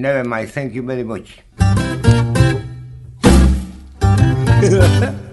never mind. Thank you very much.